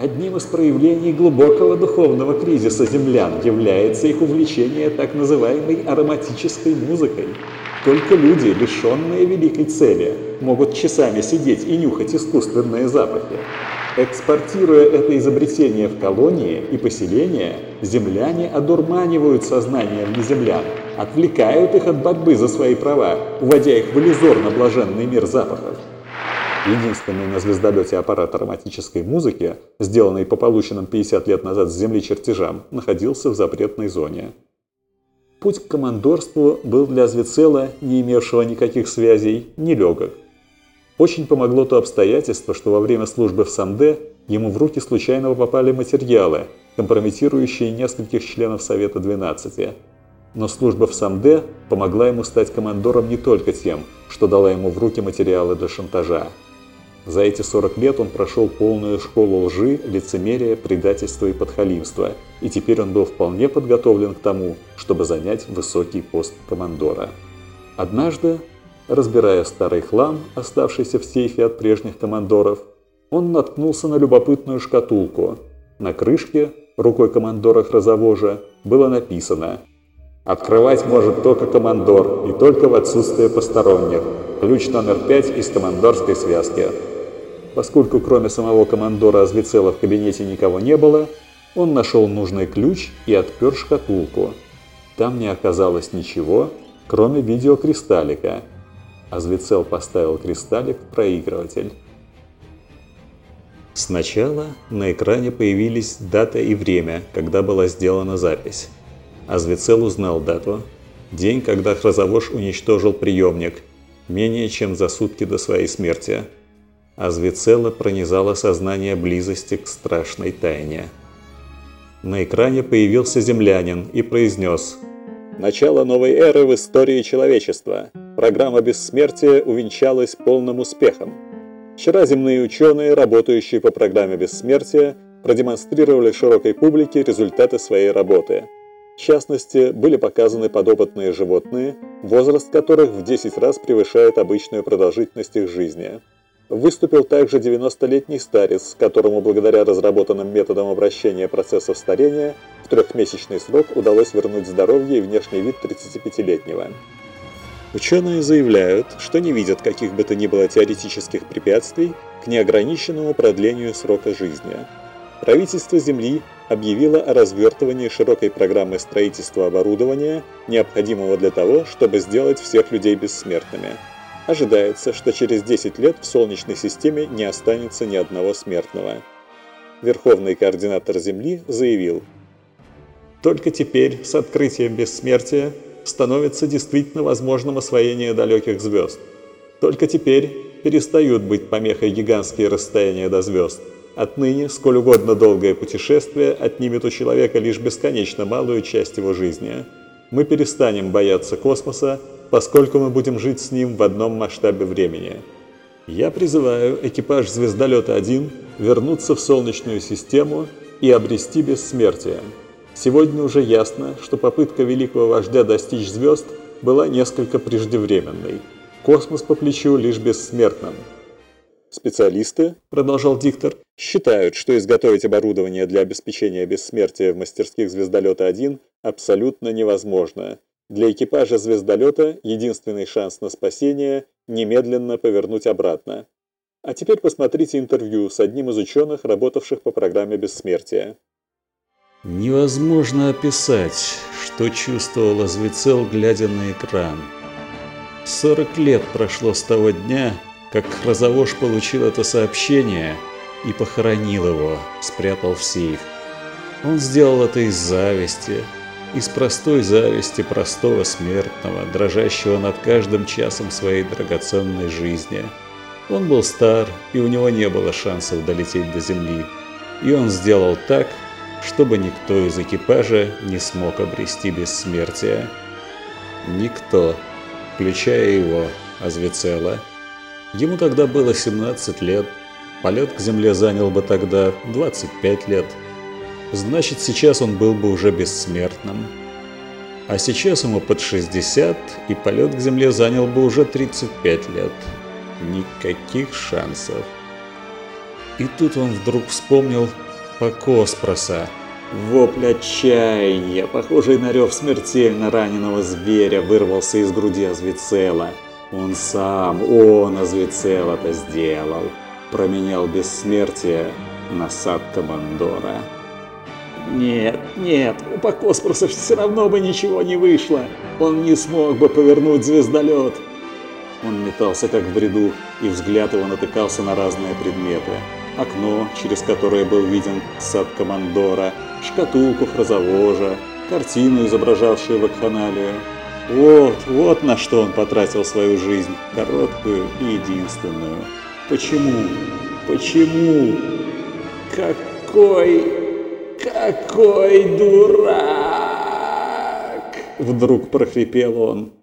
Одним из проявлений глубокого духовного кризиса землян является их увлечение так называемой ароматической музыкой. Только люди, лишенные великой цели, могут часами сидеть и нюхать искусственные запахи. Экспортируя это изобретение в колонии и поселения, земляне одурманивают сознание неземлян, отвлекают их от борьбы за свои права, уводя их в иллюзорно блаженный мир запахов. Единственный на звездолете аппарат ароматической музыки, сделанный по полученным 50 лет назад с Земли чертежам, находился в запретной зоне. Путь к командорству был для Звицела, не имевшего никаких связей, нелегок. Очень помогло то обстоятельство, что во время службы в Самде ему в руки случайно попали материалы, компрометирующие нескольких членов Совета 12. Но служба в Самде помогла ему стать командором не только тем, что дала ему в руки материалы для шантажа. За эти 40 лет он прошел полную школу лжи, лицемерия, предательства и подхалимства, и теперь он был вполне подготовлен к тому, чтобы занять высокий пост командора. Однажды, разбирая старый хлам, оставшийся в сейфе от прежних командоров, он наткнулся на любопытную шкатулку. На крышке, рукой командора Хразовожа, было написано «Открывать может только командор, и только в отсутствие посторонних. Ключ номер пять из командорской связки». Поскольку кроме самого командора Азвицела в кабинете никого не было, он нашел нужный ключ и отпер шкатулку. Там не оказалось ничего, кроме видеокристаллика. Азвицел поставил кристаллик в проигрыватель. Сначала на экране появились дата и время, когда была сделана запись. Азвицел узнал дату. День, когда Хразовош уничтожил приемник, менее чем за сутки до своей смерти – а Звицела пронизало сознание близости к страшной тайне. На экране появился землянин и произнес «Начало новой эры в истории человечества. Программа бессмертия увенчалась полным успехом. Вчера земные ученые, работающие по программе бессмертия, продемонстрировали широкой публике результаты своей работы. В частности, были показаны подопытные животные, возраст которых в 10 раз превышает обычную продолжительность их жизни. Выступил также 90-летний старец, которому благодаря разработанным методам обращения процессов старения в трехмесячный срок удалось вернуть здоровье и внешний вид 35-летнего. Ученые заявляют, что не видят каких бы то ни было теоретических препятствий к неограниченному продлению срока жизни. Правительство Земли объявило о развертывании широкой программы строительства оборудования, необходимого для того, чтобы сделать всех людей бессмертными – Ожидается, что через 10 лет в Солнечной системе не останется ни одного смертного. Верховный координатор Земли заявил, «Только теперь, с открытием бессмертия, становится действительно возможным освоение далеких звезд. Только теперь перестают быть помехой гигантские расстояния до звезд. Отныне, сколь угодно долгое путешествие отнимет у человека лишь бесконечно малую часть его жизни. Мы перестанем бояться космоса поскольку мы будем жить с ним в одном масштабе времени. Я призываю экипаж звездолета-1 вернуться в Солнечную систему и обрести бессмертие. Сегодня уже ясно, что попытка великого вождя достичь звезд была несколько преждевременной. Космос по плечу лишь бессмертным. Специалисты, продолжал диктор, считают, что изготовить оборудование для обеспечения бессмертия в мастерских звездолета-1 абсолютно невозможно, для экипажа звездолета единственный шанс на спасение – немедленно повернуть обратно. А теперь посмотрите интервью с одним из ученых, работавших по программе бессмертия. Невозможно описать, что чувствовал Азвицел, глядя на экран. 40 лет прошло с того дня, как Хразовош получил это сообщение и похоронил его, спрятал в сейф. Он сделал это из зависти, из простой зависти простого смертного, дрожащего над каждым часом своей драгоценной жизни. Он был стар, и у него не было шансов долететь до земли. И он сделал так, чтобы никто из экипажа не смог обрести бессмертие. Никто, включая его, Азвицела. Ему тогда было 17 лет, полет к земле занял бы тогда 25 лет – значит сейчас он был бы уже бессмертным. А сейчас ему под 60, и полет к Земле занял бы уже 35 лет. Никаких шансов. И тут он вдруг вспомнил, Апокоспроса. Вопль отчаяния, похожий на рев смертельно раненого зверя, вырвался из груди Азвицела. Он сам, он, Азвицел, это сделал. Променял бессмертие на сад Командора. Нет, нет, у Покоспроса все равно бы ничего не вышло. Он не смог бы повернуть звездолет. Он метался как в бреду, и взгляд его натыкался на разные предметы. Окно, через которое был виден сад Командора, шкатулку Фразовожа, картину, изображавшую вакханалию. Вот, вот на что он потратил свою жизнь, короткую и единственную. Почему? Почему? Какой, какой дурак! Вдруг прохрипел он.